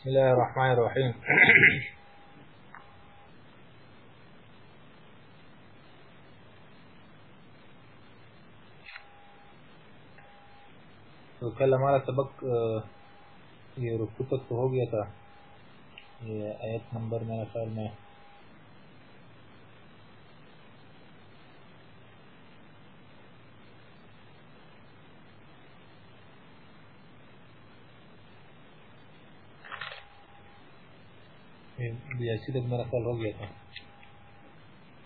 بسم الله الرحمن الرحيم. تو کل سبق یہ رکوت تو ہو گیا نمبر میرے خیال میں میں بیاسی تک میرا خیال ہو گیا تھا۔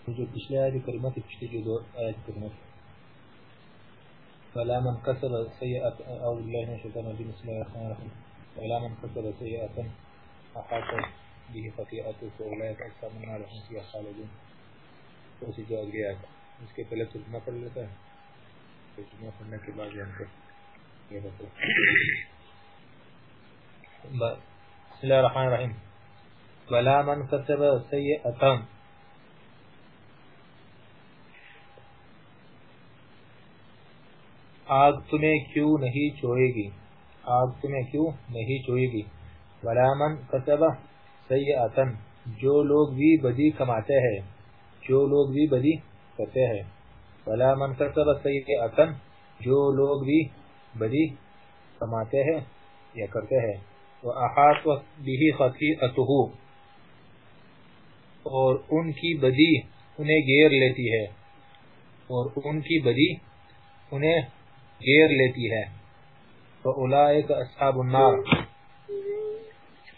جو پچھلے آیت کریمہ تھی، پچھلے جو دو آیت کریمہ تھی۔ فلا من كسب سيئة أعوذ بالله من الشيطان الرجيم، بسم الله الرحمن الرحيم۔ فلا من كسب سيئة، أحاط به خطيئته، فأولئك أصحاب النار هم فيها خالدون۔ تو اسی جو اگلی آیت۔ اس کے پہلے ترجمہ پڑھ لیتا ہے ترجمہ پڑھنے کے بعد جان کر یہ بتاؤ بسم الله الرحمن الرحيم ولا من كسب سيئة آگ تمہیں کیوں نہیں چھوئے گی؟ آگ تمہیں کیوں نہیں چھوئے گی؟ ولا من كسب سيئة جو لوگ بھی بدی کماتے ہیں، جو لوگ بھی بدی کرتے ہیں. ولا من كسب سيئة جو لوگ بھی بدی کماتے ہیں یا کرتے ہیں. وَأَحَاطُ بِهِ خَطِئَتُهُ اور ان کی بدی انہیں گیر لیتی ہے۔ اور ان کی بدی انہیں گیر لیتی ہے۔ تو اصحاب النار۔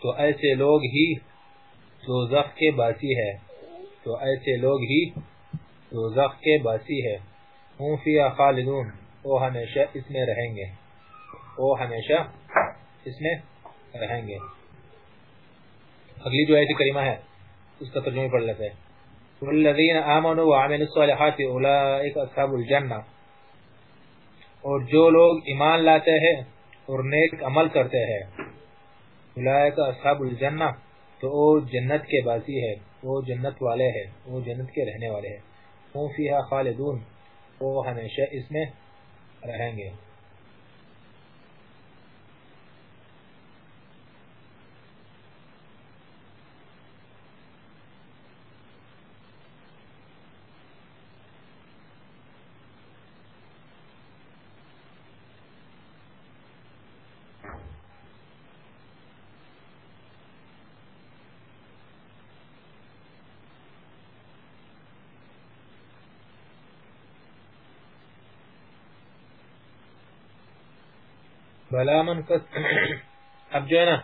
تو ایسے لوگ ہی دوزخ کے باسی ہے۔ تو ایسے لوگ ہی دوزخ کے باسی ہے۔ ہم فیہا خالدون۔ وہ ہمیشہ اس میں رہیں گے۔ وہ ہمیشہ اس میں رہیں گے۔ اگلی جو آیت کریمہ ہے۔ اس کا ترجمہ پڑھ لیتے ہیں۔ والذین آمنوا وعملوا الصالحات اولئک اصحاب الجنہ۔ اور جو لوگ ایمان لاتے ہیں اور نیک عمل کرتے ہیں اولئک اصحاب الجنہ۔ تو وہ جنت کے باسی ہے وہ جنت والے ہیں، وہ جنت کے رہنے والے ہیں۔ ہم فیہا خالدون، وہ ہمیشہ اس میں رہیں گے۔ بلا من اب جو ہے نا،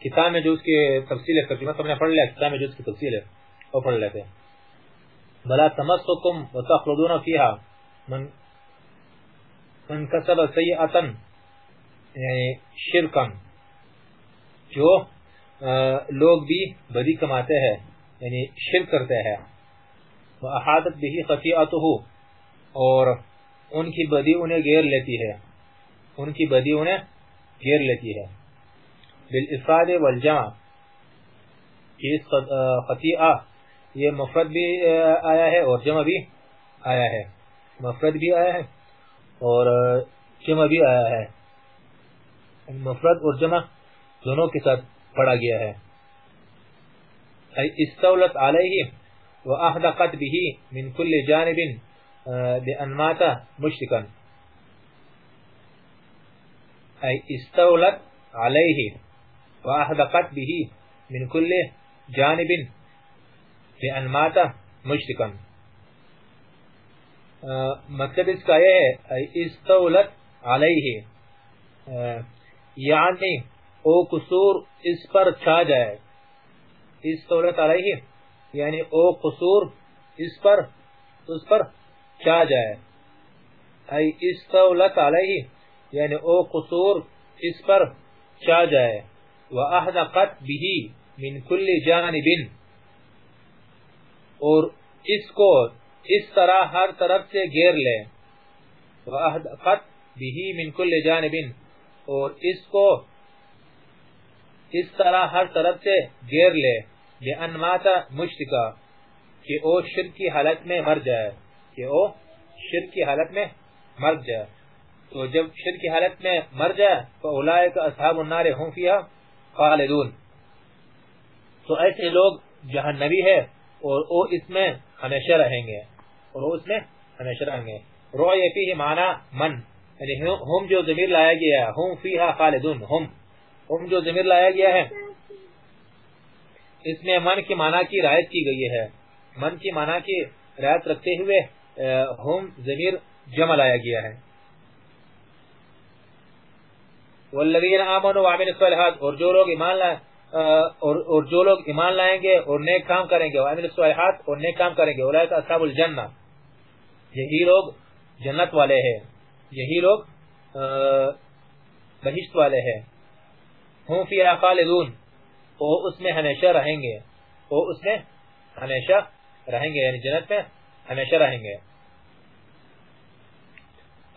کتاب میں جو اس کی تفصیل ہے، ترجمہ سب نے پڑھ لیا، کتاب میں جو اس کی تفصیل ہے، وہ پڑھ لیتے ہیں۔ بلا تمسکم وتخلدون فيها۔ من من کسب سیئتا یعنی شرکا، جو لوگ بھی بدی کماتے ہیں یعنی شرک کرتے ہیں۔ وَأَحَادَتْ بِهِ خَفِئَتُهُ اور ان کی بدی انہیں گیر لیتی ہے۔ ان کی بدی انہیں گیر لیتی ہے۔ بالافراد والجمع۔ اس خطیئہ، یہ مفرد بھی آیا ہے اور جمع بھی آیا ہے۔ مفرد بھی آیا ہے اور جمع بھی آیا ہے۔ مفرد اور جمع دونوں کے ساتھ پڑھا گیا ہے۔ استولت علیہ واحدقت به من كل جانب بان مات مشركا أي استولت عليه وأحدقت به من كل جانب بأن مات مشركا. مطلب اس کا یہ ہے استولت علیہ یعنی او قصور اس پر چھا جائے. استولت علیہ یعنی او قصور اس پر اس پر چھا جائے. ای استولت علیہ یعنی او قصور اس پر چا جائے۔ وَأَحْدَقَتْ بِهِ مِنْ كُلِّ جَانِبٍ۔ اور اس کو اس طرح ہر طرف سے گیر لے۔ وَأَحْدَقَتْ بِهِ مِنْ كُلِّ جَانِبٍ۔ اور اس کو اس طرح ہر طرف سے گیر لے۔ بِأَنْ مَاتَ مُشْتِقَ کہ او شرک کی حالت میں مر جائے۔ کہ او شرک کی حالت میں مر جائے۔ تو جب شرک کی حالت میں مر جائے تو اولئک اصحاب النار هم خالدون۔ تو ایسے لوگ جہنمی ہے اور وہ اس میں ہمیشہ رہیں گے۔ اور وہ اس میں ہمیشہ رہیں گے۔ روی فیہ معنی من یعنی ہم جو ضمیر لایا گیا ہے، ہم فیہا خالدون، ہم۔ ہم جو ضمیر لایا گیا ہے، اس میں من کی معنی کی رایت کی گئی ہے۔ من کی معنی کی رایت رکھتے ہوئے ہم ضمیر جمع لایا گیا ہے۔ والذین آمنوا وعملوا الصالحات، اور جو لوگ ایمان لائیں اور جو لوگ ایمان لائیں گے اور نیک کام کریں گے، وعملوا الصالحات اور نیک کام کریں گے اولئک اصحاب الجنہ۔ یہی لوگ جنت والے ہیں، یہی لوگ بہشت والے ہیں۔ ہم فی خالدون وہ اس میں ہمیشہ رہیں گے وہ اس میں ہمیشہ رہیں گے یعنی جنت میں ہمیشہ رہیں گے۔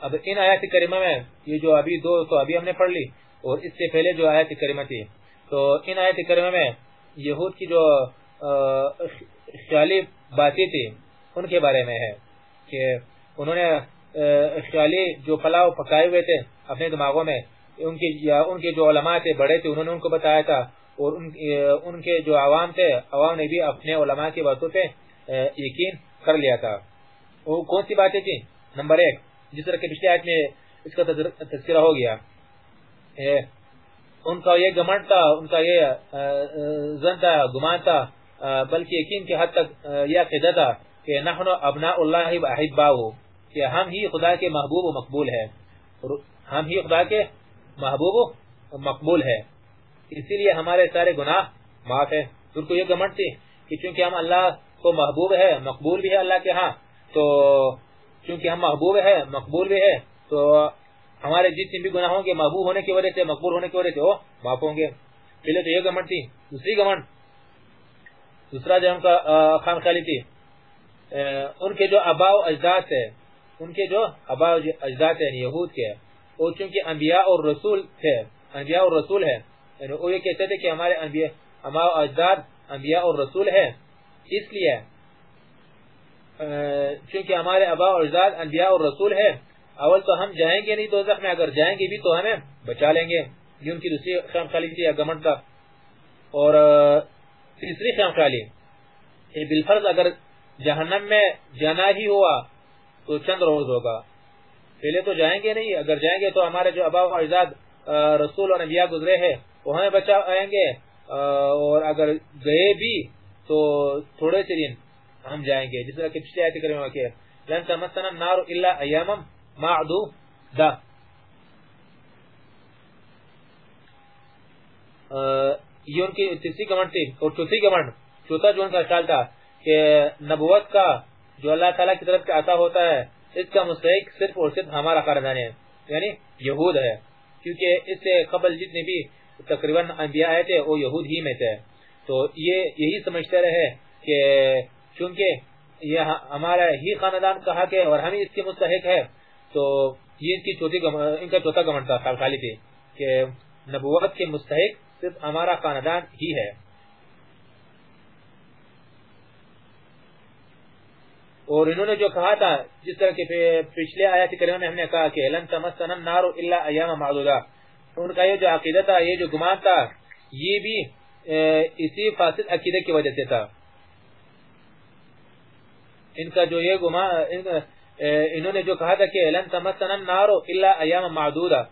اب ان آیات کریمہ میں یہ جو ابھی دو تو ابھی ہم نے پڑھ لی اور اس سے پہلے جو آیات کریمہ تھی، تو ان آیات کریمہ میں یہود کی جو خیالی باتیں تھی ان کے بارے میں ہے کہ انہوں نے خیالی جو پلاؤ پکائے ہوئے تھے اپنے دماغوں میں، ان کی، یا ان کے جو علماء تھے، بڑے تھے، انہوں نے ان کو بتایا تھا اور ان کے جو عوام تھے، عوام نے بھی اپنے علماء کی باتوں پہ یقین کر لیا تھا۔ وہ کون سی باتیں تھیں؟ نمبر ایک جس طرح کے پچھلے آیت میں اس کا تذکرہ ہو گیا ان کا یہ گمنڈ تھا، ان کا یہ زن تھا، گمان تھا بلکہ یقین کے حد تک یہ عقیدہ تھا کہ نحن ابناء اللہ احباؤ کہ ہم ہی خدا کے محبوب و مقبول ہے ہم ہی خدا کے محبوب و مقبول ہے اسی لیے ہمارے سارے گناہ معاف ہے ان کو یہ گمنڈ تھی کہ چونکہ ہم اللہ کو محبوب ہے مقبول بھی ہے اللہ کے ہاں تو چونکہ ہم محبوب ہے مقبول بھی ہے تو ہمارے جتنے بھی گناہ ہوں گے، محبوب ہونے کی وجہ سے، مقبول ہونے کی وجہ سے وہ معاف ہوں گے۔ پہلے تو یہ گمنڈ تھی، دوسری گمنڈ دوسرا جو ہم کا خان خالی تھی ان کے جو ابا و اجداد ہے ان کے جو ابا اجداد ہیں یعنی یہود کے، وہ چونکہ انبیاء اور رسول تھے، انبیاء اور رسول ہے یعنی وہ یہ کہتے تھے کہ ہمارے انبیاء اجداد انبیاء اور رسول ہے اس لیے چونکہ ہمارے ابا اور اجداد انبیاء اور رسول ہے اول تو ہم جائیں گے نہیں دوزخ میں اگر جائیں گے بھی تو ہمیں بچا لیں گے، یہ ان کی دوسری خیام خالی تھی، یا گمنٹ کا۔ اور تیسری خیام خالی۔ بالفرض اگر جہنم میں جانا ہی ہوا تو چند روز ہوگا۔ پہلے تو جائیں گے نہیں، اگر جائیں گے تو ہمارے جو ابا و اجداد رسول اور انبیاء گزرے ہیں، وہ ہمیں بچا آئیں گے اور اگر گئے بھی تو تھوڑے سے دن ہم جائیں گے۔ جس طرح کہ پچھلے آیت کریمہ کہ لن تمسنا النار الا ایاما معدودا یہ ان کی تیسری کمنٹ تھی۔ اور چوتھی کمنٹ چوتھا جو ان کا خیال تھا کہ نبوت کا جو اللہ تعالیٰ کی طرف سے عطا ہوتا ہے، اس کا مستحق صرف اور صرف ہمارا خاندان ہے۔ یعنی یہود ہے۔ کیونکہ اس سے قبل جتنے بھی تقریباً انبیاء آئے تھے، وہ یہود ہی میں تھے تو یہ یہی سمجھتے رہے کہ چونکہ یہ ہمارا ہی خاندان کا حق ہے اور ہم اس کے مستحق ہے، تو یہ ان کی چوتھی ان کا چوتھا گمنٹ تھا خالی تھی کہ نبوت کے مستحق صرف ہمارا خاندان ہی ہے۔ اور انہوں نے جو کہا تھا، جس طرح کے پچھلے آیات کریمہ میں ہم نے کہا کہ لن تمسنا النار الا ایام معدودہ۔ ان کا یہ جو عقیدہ تھا، یہ جو گمان تھا، یہ بھی اسی فاسد عقیدے کی وجہ سے تھا۔ ان کا جو یہ گمان انہوں نے جو کہا تھا کہ لن تمسنا النار الا ایام معدودہ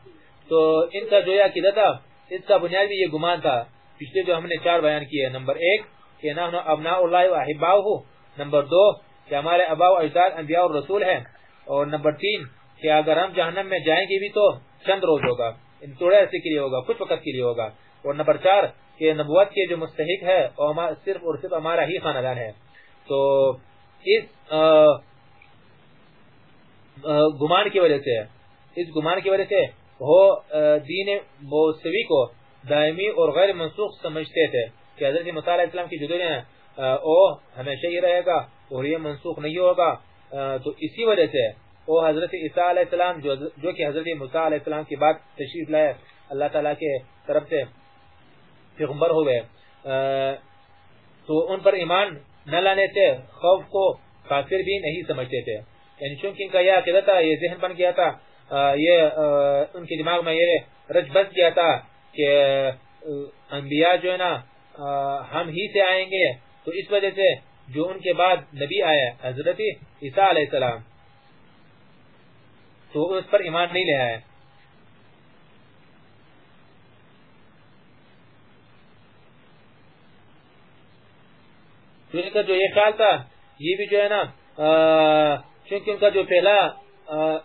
تو ان کا جو یہ عقیدہ تھا، اس کا بنیادی یہ گمان تھا۔ پچھلے جو ہم نے چار بیان کیے نمبر ایک، کہ نحن ابناء اللہ و احباؤہ۔ نمبر دو، کہ ہمارے ابا و اجداد انبیاء اور رسول ہیں۔ اور نمبر تین، کہ اگر ہم جہنم میں جائیں گے بھی تو چند روز ہوگا۔ تھوڑے عرصے کے لیے ہوگا، کچھ وقت کے لیے ہوگا۔ اور نمبر چار، کہ نبوت کے جو مستحق ہے صرف اور صرف ہمارا ہی خاندان ہے۔ تو اس گمان کی وجہ سے اس گمان کی وجہ سے وہ دین موسوی کو دائمی اور غیر منسوخ سمجھتے تھے کہ حضرت مصالح اسلام کی جدوری وہ ہمیشہ ہی رہے گا اور یہ منسوخ نہیں ہوگا۔ تو اسی وجہ سے وہ حضرت عیسیٰ علیہ السلام جو, جو کہ حضرت موسیٰ علیہ السلام کی بات تشریف لائے اللہ تعالیٰ کے طرف سے پیغمبر ہو گئے۔ تو ان پر ایمان نہ لانے سے خوف کو کافر بھی نہیں سمجھتے تھے۔ یعنی چونکہ ان کا یہ عقیدہ تھا، یہ ذہن بن گیا تھا یہ ان کے دماغ میں یہ رج بس گیا تھا کہ انبیاء جو ہے نا ہم ہی سے آئیں گے۔ تو اس وجہ سے جو ان کے بعد نبی آیا، حضرت عیسیٰ علیہ السلام، تو اس پر ایمان نہیں لے آئے ان کا جو یہ خیال تھا، یہ بھی جو ہے نا چونکہ ان کا جو پہلا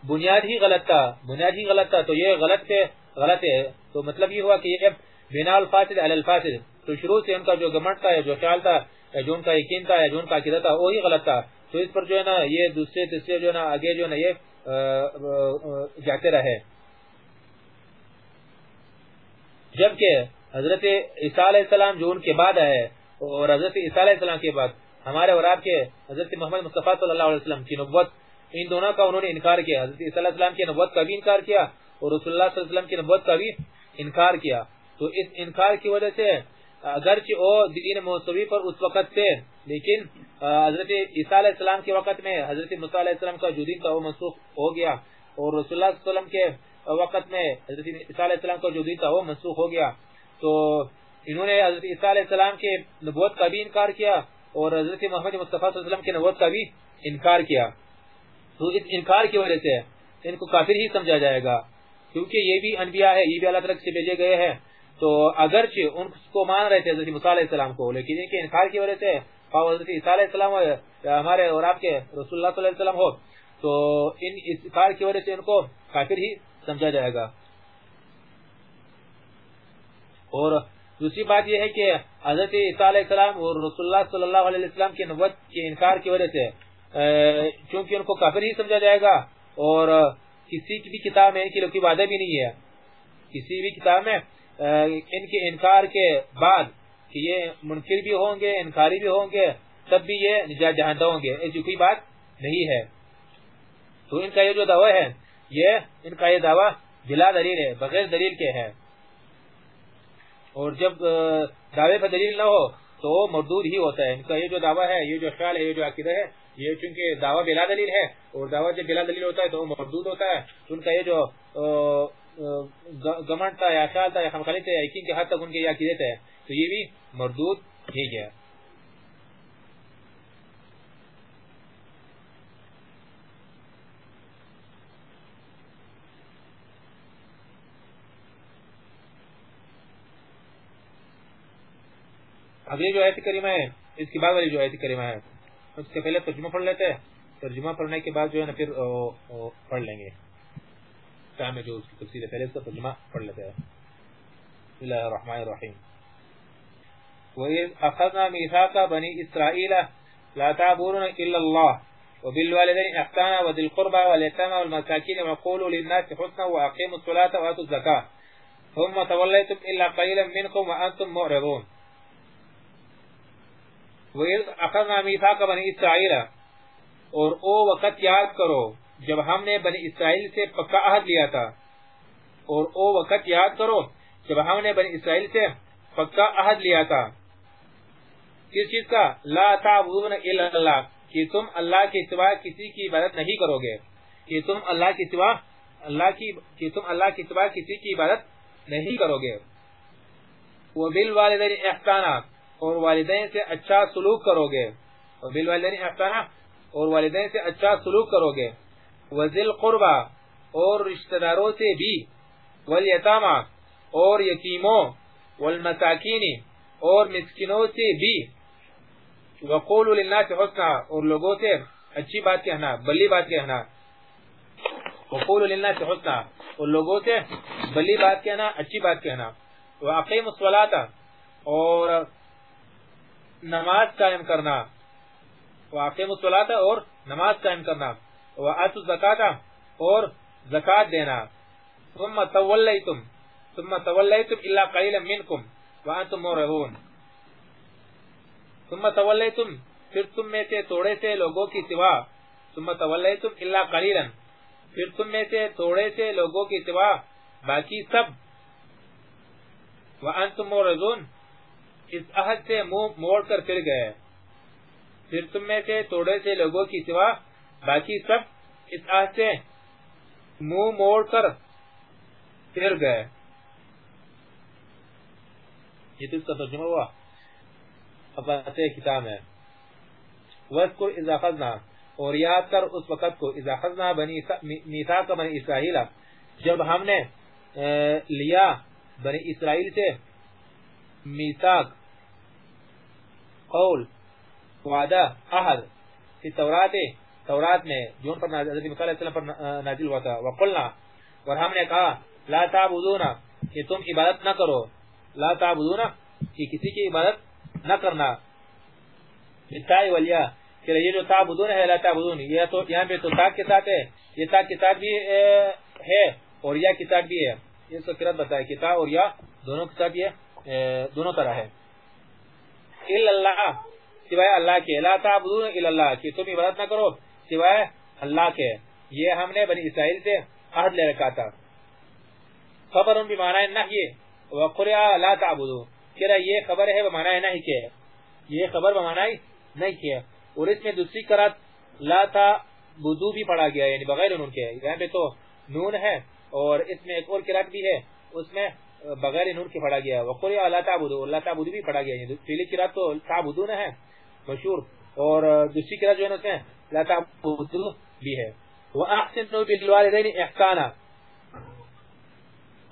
بنیاد ہی غلط تھا، بنیاد ہی غلط تھا، تو یہ غلط سے غلط ہے۔ تو مطلب یہ ہوا کہ یہ بنا الفاصل علی الفاصل تو شروع سے ان کا جو گمنٹ تھا جو خیال تھا جو ان کا یقین تھا جو ان کا عقیدہ تھا وہی غلط تھا۔ تو اس پر جو ہے نا، یہ دوسرے، تیسرے جو ہے نا، آگے جو ہے نا، یہ جاتے رہے۔ جبکہ حضرت عیسیٰ علیہ السلام جو ان کے بعد آئے اور حضرت عیسیٰ علیہ السلام کے بعد ہمارے اور آپ کے حضرت محمد مصطفیٰ صلی اللہ علیہ وسلم کی نبوت، ان دونوں کا انہوں نے انکار کیا۔ حضرت عیسیٰ علیہ السلام کی نبوت کا بھی انکار کیا اور رسول اللہ صلی اللہ علیہ وسلم کی نبوت کا بھی انکار کیا۔ تو اس انکار کی وجہ سے اگرچہ وہ دین موسوی پر اس وقت تھے، لیکن حضرت عیسیٰ علیہ السلام کے وقت میں حضرت مصطفیٰ علیہ السلام کا جو دین تھا وہ منسوخ ہو گیا اور رسول اللہ صلی اللہ علیہ وسلم کے وقت میں حضرت عیسیٰ علیہ السلام کا جو دین تھا وہ منسوخ ہو گیا۔ تو انہوں نے حضرت عیسیٰ علیہ السلام کے نبوت کا بھی انکار کیا اور حضرت محمد مصطفیٰ صلی اللہ علیہ وسلم کے نبوت کا بھی انکار کیا۔ تو اس انکار کی وجہ سے ان کو کافر ہی سمجھا جائے گا۔ کیونکہ یہ بھی انبیاء ہے، یہ بھی اللہ تعالیٰ سے بھیجے گئے ہیں۔ تو اگرچہ ان کو مان رہے تھے حضرت مصع علیہ السلام کو، لیکن ان کے انکار کی وجہ سے حضرت عیسیٰ علیہ السلام ہمارے اور آپ کے رسول اللہ صلی اللہ علیہ وسلم ہو، تو ان انکار کی وجہ سے ان کو کافر ہی سمجھا جائے گا۔ اور دوسری بات یہ ہے کہ حضرت عیسیٰ علیہ السلام اور رسول اللہ صلی اللہ علیہ وسلم کے نبوت کے انکار کی وجہ سے چونکہ ان کو کافر ہی سمجھا جائے گا اور کسی کی بھی کتاب میں ان کی لوگ وعدہ بھی نہیں ہے۔ کسی بھی کتاب میں ان کے انکار کے بعد کہ یہ منکر بھی ہوں گے، انکاری بھی ہوں گے، تب بھی یہ نجات جہاندہ ہوں گے۔ ایسی کوئی بات نہیں ہے۔ تو ان کا یہ جو دعوی ہے، یہ ان کا یہ دعویٰ بلا دلیل ہے، بغیر دلیل کے ہے۔ اور جب دعوے پر دلیل نہ ہو، تو وہ مردود ہی ہوتا ہے۔ ان کا یہ جو دعویٰ ہے، یہ جو خیال ہے، یہ جو عقیدہ ہے، یہ چونکہ دعویٰ بلا دلیل ہے، اور دعویٰ جب بلا دلیل ہوتا ہے، تو وہ مردود ہوتا ہے۔ ان کا یہ جو گمنٹ تھا یا خیال تھا یا خمخلی تھا، یا یقین کے حد تک ان کے یہ عقیدت ہے تو یہ بھی مردود ہی گیا۔ اگلی جو آیت کریمہ ہے، اس کی بعد والی جو آیت کریمہ ہے، اس سے پہلے ترجمہ پڑھ لیتے ہیں۔ ترجمہ پڑھنے کے بعد جو ہے نا پھر او او پڑھ لیں گے۔ ٹائم ہے جو اس کی تفصیل ہے، پہلے اس کا ترجمہ پڑھ لیتے ہیں۔ بسم اللہ الرحمن الرحیم۔ وَإِذْ أَخَذْنَا مِيثَاقَ بَنِي إِسْرَائِيلَ لَا تَعْبُدُونَ إِلَّا اللَّهَ وَبِالْوَالِدَيْنِ إِحْسَانًا وَذِي الْقُرْبَى وَالْيَتَامَى وَالْمَسَاكِينِ وَقُولُوا لِلنَّاسِ حُسْنًا وَأَقِيمُوا الصَّلَاةَ وَآتُوا الزَّكَاةَ ثُمَّ تَوَلَّيْتُمْ إِلَّا قَلِيلًا مِنْكُمْ وَأَنْتُمْ مُعْرِضُونَ اخذنا میثاق بنی اسرائیل۔ اور او وقت یاد کرو، جب ہم نے بنی اسرائیل سے پکا عہد لیا تھا۔ اور او وقت یاد کرو، جب ہم نے بنی اسرائیل سے پکا عہد لیا تھا۔ کس چیز کا؟ لا تعبدون الا اللہ، کہ تم اللہ کے سوا کسی کی عبادت نہیں کرو گے۔ کہ تم اللہ کے سوا، اللہ کی، کہ تم اللہ کے سوا کسی کی عبادت نہیں کرو گے۔ وبالوالدین احسانا اور والدین سے اچھا سلوک کرو گے۔ بالوالدین احسانا اور والدین سے اچھا سلوک کرو گے۔ وزل قربا، اور رشتہ داروں سے بھی۔ والیتاما، اور یتیموں۔ والمساکین، اور مسکنوں سے بھی۔ وقول للناس حسنا، اور لوگوں سے اچھی بات کہنا، بلی بات کہنا۔ وقول للناس حسنا، اور لوگوں سے بلی بات کہنا، اچھی بات کہنا۔ واقیم الصلاة، اور نماز قائم کرنا۔ واقع مسلاط اور نماز قائم کرنا۔ وآت الزکاة اور زکات دینا۔ ثم تولیتم ثم تولیتم الا قلیلا منکم وانتم مورہون ثم تولیتم پھر تم میں سے توڑے سے لوگوں کی سوا۔ ثم تولیتم الا قلیلا پھر تم میں سے توڑے سے لوگوں کی سوا باقی سب۔ وانتم مورہون اس عہد سے منہ موڑ کر پھر گئے۔ پھر تم میں سے تھوڑے سے لوگوں کی سوا باقی سب اس عہد سے منہ موڑ کر پھر گئے۔ یہ تو اس کا ترجمہ ہوا۔ کتاب ہے۔ وَذْكُرْ اِذَا خَذْنَا۔ اور یاد کر اس وقت کو اذا خذنا بنی میثاق بنی اسرائیل۔ جب ہم نے لیا بنی اسرائیل سے میثاق قول، وعدہ، عہد فی تورات تورات میں جو ان پر حضرت صلی اللہ علیہ وسلم پر نازل ہوا تھا۔ وقلنا اور ہم نے کہا، لا تعبدون، کہ تم عبادت نہ کرو۔ لا تعبدون، کہ کسی کی عبادت نہ کرنا۔ بالتائی والیا، کہ یہ جو تعبدون ہے، لا تعبدون، یہ تو یہاں پہ تو تا کے ساتھ ہے۔ یہ تا کتاب بھی ہے، اور یا کتاب بھی ہے۔ یہ سو قرآن بتائے کتاب اور یا دونوں کتاب یہ دونوں طرح ہے۔ اللہ، سوائے اللہ کے. لا تعبدون اللہ. کہ تم عبادت نہ کرو، سوائے اللہ کے. یہ ہم نے بنی اسرائیل سے عہد لے رکھا تھا. خبر ان بھی معنی نحی. وقرع لا تعبدو کہ یہ خبر ہے بمعنی نہیں کہ یہ خبر بمعنی نہیں کہ اور اس میں دوسری قرات لا تعبدو بھی پڑھا گیا یعنی بغیر نون کے. یہاں پہ تو نون ہے اور اس میں ایک اور قرات بھی ہے، اس میں بغیر نون کے پڑھا گیا۔ وقرع لا تعبدو لا تعبدو بھی پڑھا گیا۔ یعنی پہلی قرات تو تعبدون ہے، مشہور۔ اور دوسری قرات جو ہے اس میں لا تعبدو بھی ہے۔ وَأَحْسِنُوا بِالْوَالِدَيْنِ احسانا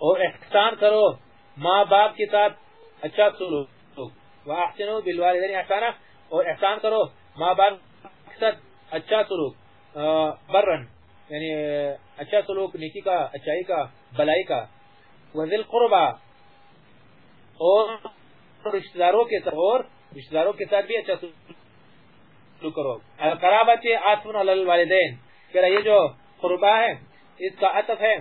اور احسان کرو ماں باپ کے ساتھ اچھا سلوک۔ وَأَحْسِنُوا بِالْوَالِدَيْنِ احسانا اور احسان کرو ماں باپ کے ساتھ اچھا سلوک برن یعنی اچھا سلوک، نیکی کا، اچھائی کا، بلائی کا۔ وَذِلْ قُرْبَا اور رشتہ داروں کے ساتھ اور رشتہ داروں کے ساتھ بھی اچھا سلوک کرو. القرابت آتفن علی الوالدین. کہ یہ جو قربا ہے، اس کا عطف ہے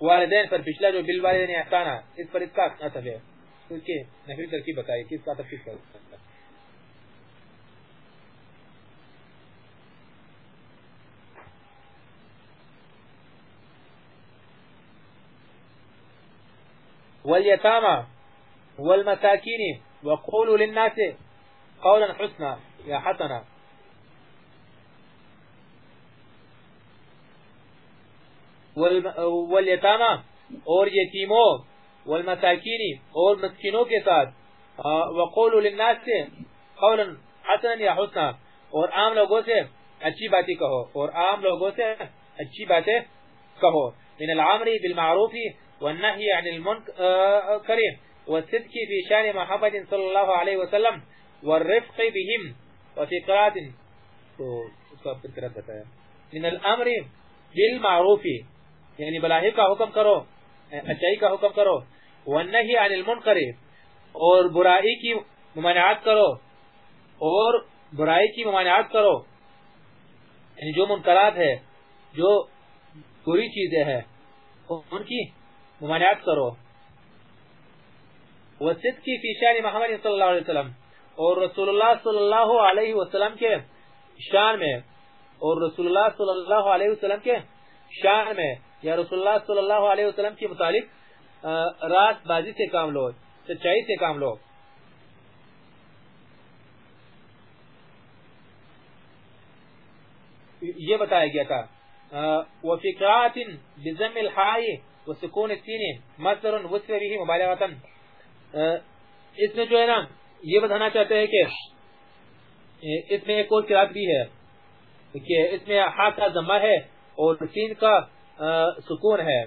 والدین پر، پچھلا جو بالوالدین احسانا اس پر اس کا عطف ہے. اس کی نفی ترکیب بتائی کہ اس کا عطف کس پر؟ واليتامى والمساكين وقولوا للناس قولا حسنا يا حسنا. والیتامہ اور یتیموں والمساکینی اور مسکینوں کے ساتھ. وقولوا للناس قولا حسنا یا حسنا. اور عام لوگوں سے اچھی باتیں کہو. اور عام لوگوں سے اچھی باتیں کہو. من العمر بالمعروف والنهي عن المنكر والصدق في شان محمد صلی اللہ علیہ وسلم والرفق بهم. وفي قرات تو اس کا پھر قرات بتایا. من الامر بالمعروف. یعنی بلاہی کا حکم کرو، اچھائی کا حکم کرو. ونہی عن المنکر. اور برائی کی ممانعات کرو. اور برائی کی ممانعات کرو. یعنی جو منکرات ہے، جو بری چیزیں ہیں، ان کی ممانعات کرو. وصدقی فی شان محمد صلی اللہ علیہ وسلم. اور رسول اللہ صلی اللہ علیہ وسلم کے شان میں، اور رسول اللہ صلی اللہ علیہ وسلم کے شان میں، یا رسول اللہ صلی اللہ علیہ وسلم کے متعلق راست بازی سے کام لو، سچائی سے کام لو. یہ بتایا گیا تھا۔ وفي بزم الحاء وسكون السين مصدر وصف به مبالغة اس میں جو ہے نا، یہ بتانا چاہتے ہیں کہ اس میں ایک اور قرات بھی ہے کہ اس میں ہا کا ضمہ ہے اور سین کا سکون ہے.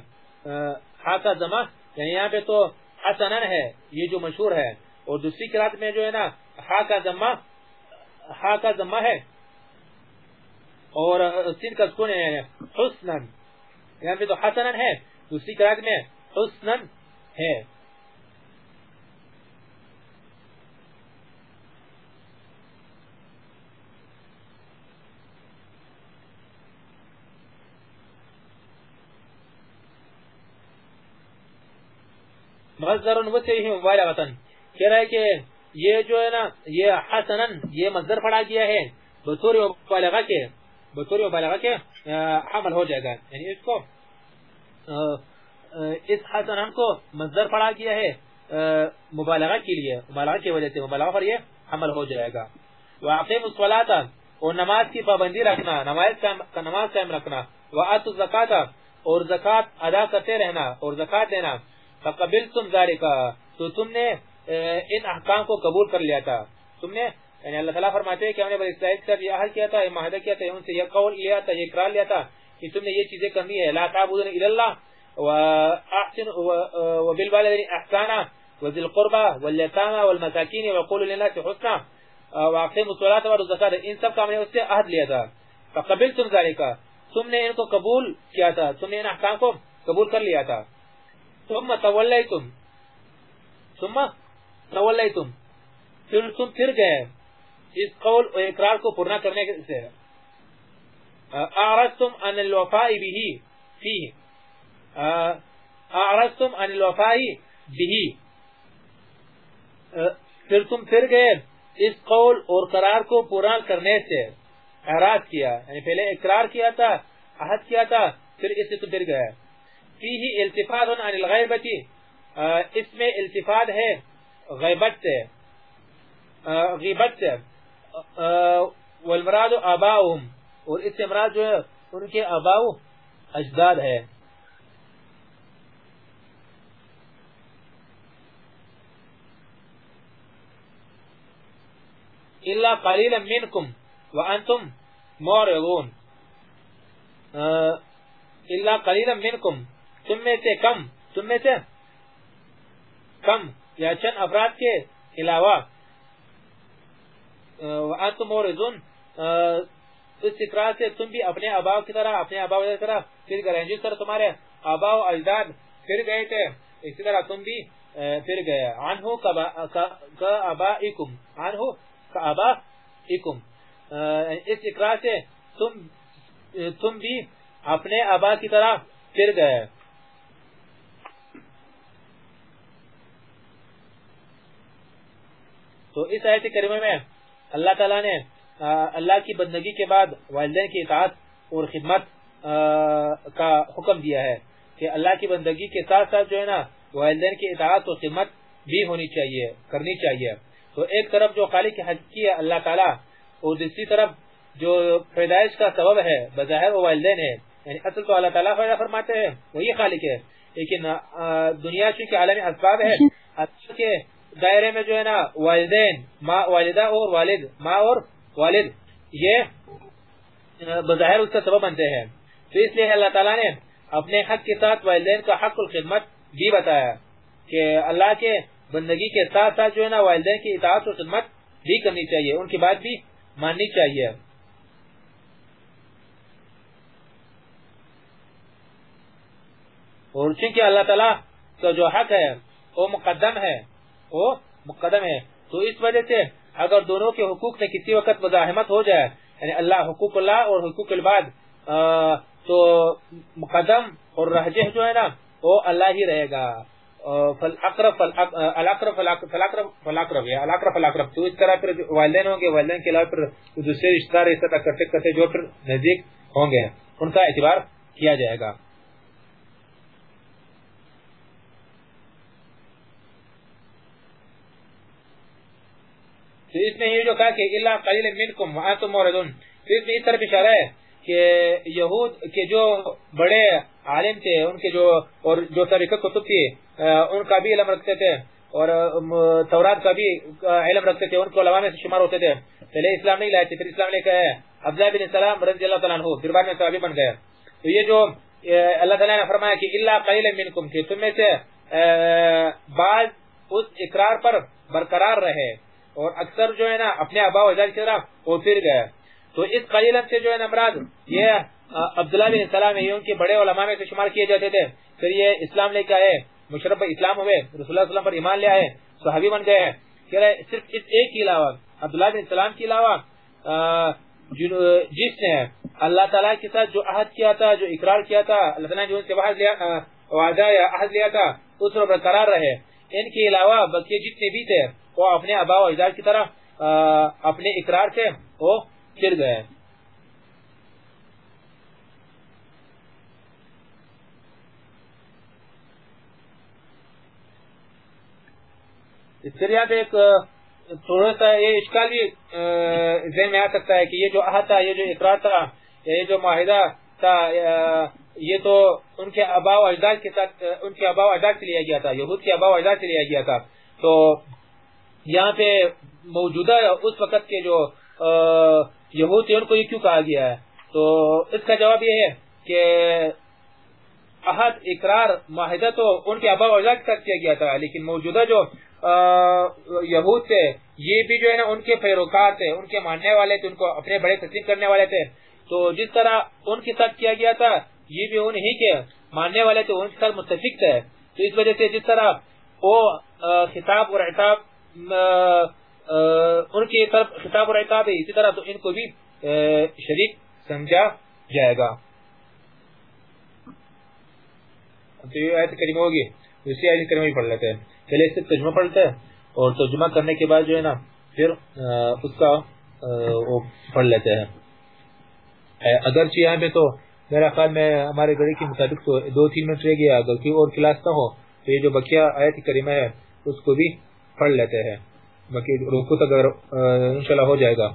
ہا کا زمہ یعنی یہاں پہ تو حسنن ہے، یہ جو مشہور ہے. اور دوسری قرآت میں جو ہے نا ہا کا زمہ ہا کا زمہ ہے اور سین کا سکون ہے یعنی حسنن یہاں پہ تو حسنن ہے دوسری قرآت میں حسنن ہے۔ مصدر وسیح مبالغتن کہہ رہا ہے کہ یہ جو ہے نا، یہ حسنن یہ مصدر پڑھا گیا ہے۔ بطور مبالغہ کے، بطور مبالغہ کے حمل ہو جائے گا۔ یعنی اس کو اس حسنن کو مصدر پڑھا گیا ہے مبالغہ کے لیے، مبالغہ کی وجہ سے، مبالغہ پر یہ حمل ہو جائے گا۔ واقیم الصلاة، اور نماز کی پابندی رکھنا، نماز کا نماز قائم رکھنا۔ وآت الزکاة، اور زکات ادا کرتے رہنا، اور زکات دینا۔ فقبلتم ذالک تو تم نے ان احکام کو قبول کر لیا تھا۔ تم نے یعنی اللہ تعالیٰ فرماتے ہیں کہ ہم نے اسرائیل کے یہ عہد کیا تھا، یہ معاہدہ کیا تھا، ان سے یہ قول لیا تھا، یہ اقرار لیا تھا۔ کہ تم نے یہ چیزیں کرنی ہے لا تعبدون الا اللہ واحسن وبالوالدین احسانا وذي القربى واليتامى والمساكين وقولوا للناس حسنا واقيموا الصلاه واتوا الزكاه ان سب کا ہم نے اس سے عہد لیا تھا۔ فقبلتم ذلك، تم نے ان کو قبول کیا تھا، تم نے ان احکام کو قبول کر لیا تھا۔ ثم تولیتم ثم تولیتم پھر تم پھر گئے۔ اس قول و اقرار کو پورا کرنے سے۔ اعرضتم عن الوفاء به فيه اعرضتم عن الوفاء به. پھر تم پھر گئے اس قول اور قرار کو پورا کرنے سے، اعراض کیا یعنی پہلے اقرار کیا تھا، عہد کیا تھا، پھر اس سے تم پھر گئے. فيه التفات عن الغیبت اس میں التفات ہے غیبت سے غیبت سے والمراد آباؤهم اور اس سے مراد جو ہے ان کے آباؤ اجداد ہے۔ الا قليلا منكم وانتم معرضون۔ الا قليلا منكم تم میں سے کم، تم میں سے کم، یا چند افراد کے علاوہ۔ وانتم مورزون اس اقرار سے تم بھی اپنے اباؤ کی طرح، اپنے اباؤ کی طرح پھر گئے جس طرح تمہارے اباؤ اجداد پھر گئے تھے۔ اسی طرح تم بھی پھر گئے۔ عنہ کا ابائکم عنہ کا ابائکم اس اقرار سے تم تم بھی اپنے ابا کی طرح پھر گئے۔ تو اس آیت کریمہ میں اللہ تعالیٰ نے اللہ کی بندگی کے بعد والدین کی اطاعت اور خدمت کا حکم دیا ہے کہ اللہ کی بندگی کے ساتھ ساتھ جو ہے نا والدین کی اطاعت اور خدمت بھی ہونی چاہیے کرنی چاہیے۔ تو ایک طرف جو خالق کی ہے اللہ تعالیٰ اور دوسری طرف جو پیدائش کا سبب ہے بظاہر وہ والدین ہے یعنی اصل تو اللہ تعالیٰ فائدہ فرماتے ہیں وہی خالق ہے۔ لیکن دنیا چونکہ عالمی اسباب ہے دائرے میں جو ہے نا والدین ماں والدہ اور والد ماں اور والد، یہ بظاہر اس کا سبب بنتے ہیں۔ تو اس لیے اللہ تعالیٰ نے اپنے حق کے ساتھ والدین کا حق الخدمت بھی بتایا کہ اللہ کے بندگی کے ساتھ ساتھ جو ہے نا والدین کی اطاعت اور خدمت بھی کرنی چاہیے، ان کی بات بھی ماننی چاہیے۔ اور چونکہ اللہ تعالیٰ کا جو حق ہے، وہ مقدم ہے، وہ مقدم ہے، تو اس وجہ سے اگر دونوں کے حقوق میں کسی وقت مزاحمت ہو جائے یعنی اللہ حقوق اللہ اور حقوق الباد تو مقدم اور رہجہ جو ہے نا، وہ اللہ ہی رہے گا۔ فلاقرب فلاقرب فلاقرب یا الاقرب فلاقرب تو اس طرح پھر والدین ہوں گے، والدین کے علاوہ پھر دوسرے رشتہ دار اس طرح کرتے کرتے جو پھر نزدیک ہوں گے۔ ان کا اعتبار کیا جائے گا۔ تو اس میں یہ جو کہا کہ اللہ قلیل منکم وانتم موردون، تو اس میں اس طرف اشارہ ہے کہ یہود کے جو بڑے عالم تھے، ان کے جو اور جو طریقہ کتب تھی ان کا بھی علم رکھتے تھے اور تورات کا بھی علم رکھتے تھے، ان کو علماء میں سے شمار ہوتے تھے۔ پہلے اسلام نہیں لائے تھے، پھر اسلام لے کے آئے۔ عبداللہ بن سلام رضی اللہ تعالیٰ عنہ پھر بعد میں صحابی بن گئے۔ تو یہ جو اللہ تعالیٰ نے فرمایا کہ اللہ قلیل منکم تھے، تم میں سے بعض اس اقرار پر برقرار رہے۔ اور اکثر جو ہے نا اپنے ابا و اجداد کی طرف وہ پھر گئے۔ تو اس قلیلت سے جو ہے نا نمراد یہ عبداللہ بن سلام یہ ان کے بڑے علماء میں سے شمار کیے جاتے تھے۔ پھر یہ اسلام لے کے آئے، مشرف اسلام ہوئے، رسول اللہ علیہ وسلم پر ایمان لے آئے، صحابی بن گئے۔ کہ صرف اس ایک کے علاوہ، عبداللہ بن سلام کے علاوہ جس نے اللہ تعالیٰ کے ساتھ جو عہد کیا تھا، جو اقرار کیا تھا، اللہ تعالیٰ جو ان سے وعدہ یا عہد لیا تھا، اس پر برقرار رہے۔ ان کے علاوہ بقیہ جتنے بھی تھے وہ اپنے ابا و اجداد کی طرح اپنے اقرار سے وہ چر گئے۔ اس سے ایک تھوڑا سا یہ اشکال بھی ذہن میں آ سکتا ہے کہ یہ جو عہد تھا، یہ جو اقرار تھا، یہ جو معاہدہ تھا یہ تو ان کے ابا و اجداد کے ساتھ ان کے ابا و اجداد سے لیا گیا تھا، یہود کے ابا و اجداد سے لیا گیا تھا۔ تو یہاں پہ موجودہ اس وقت کے جو یہود تھے، ان کو یہ کیوں کہا گیا ہے؟ تو اس کا جواب یہ ہے کہ عہد اقرار معاہدہ تو ان کے ابا کے ساتھ کیا گیا تھا، لیکن موجودہ جو یہود تھے، یہ بھی جو ہے نا، ان کے پیروکار تھے، ان کے ماننے والے تھے، ان کو اپنے بڑے تسلیم کرنے والے تھے۔ تو جس طرح ان کے ساتھ کیا گیا تھا، یہ بھی ان ہی کے ماننے والے تھے، ان کے ساتھ متفق تھے۔ تو اس وجہ سے جس طرح وہ خطاب اور اعتاب ان کی طرف خطاب اور اعتاب ہے اسی طرح تو ان کو بھی شریک سمجھا جائے گا۔ تو یہ آیت کریمہ ہوگی، اسی آیت کریمہ ہی پڑھ لیتے ہیں۔ پہلے اس سے ترجمہ پڑھتے ہیں اور ترجمہ کرنے کے بعد جو ہے نا، پھر اس کا وہ پڑھ لیتے ہیں۔ اگرچہ یہاں پہ تو میرا خیال میں ہمارے گھڑی کے مطابق تو دو تین منٹ رہ گیا، اگر کوئی اور کلاس نہ ہو، تو یہ جو بقیہ آیت کریمہ ہے، اس کو بھی پڑھ لیتے ہیں۔ باقی روکو تک اگر انشاءاللہ ہو جائے گا۔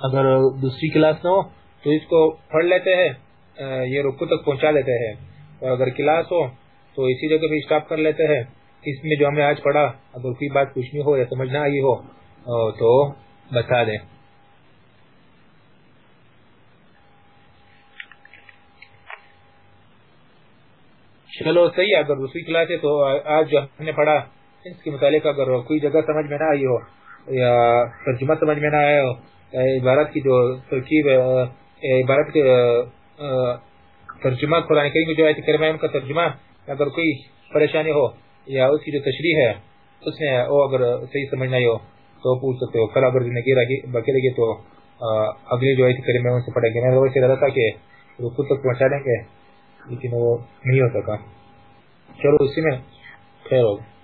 اگر دوسری کلاس نہ ہو تو اس کو پڑھ لیتے ہیں۔ یہ رکو تک پہنچا لیتے ہیں۔ اور اگر کلاس ہو تو اسی جگہ بھی اسٹاپ کر لیتے ہیں۔ اس میں جو ہم نے آج پڑھا، اگر کوئی بات پوچھنی ہو یا سمجھنا آئی ہو تو بتا دیں۔ چلو صحیح ہے، اگر دوسری کلاس ہے تو آج جو ہم نے پڑھا، اس کے متعلق اگر کوئی جگہ سمجھ میں نہ آئی ہو، یا ترجمہ سمجھ میں نہ آیا ہو، عبارت کی جو ترکیب عبارت کے، ترجمہ قرآن کریم جو آیت کریمہ ہے ان کا ترجمہ، اگر کوئی پریشانی ہو، یا اس کی جو تشریح ہے، اس میں وہ اگر صحیح سمجھ سمجھنا ہو، تو پوچھ سکتے ہو۔ کل اگر زندگی رہی، باقی رہی تو اگلی جو آیت کریمہ ان سے پڑھیں گے۔ میں ویسے رہا تھا کہ رکو تک پہنچا دیں گے۔ لیکن وہ نہیں ہو سکا۔ چلو اسی میں خیر ہوگا۔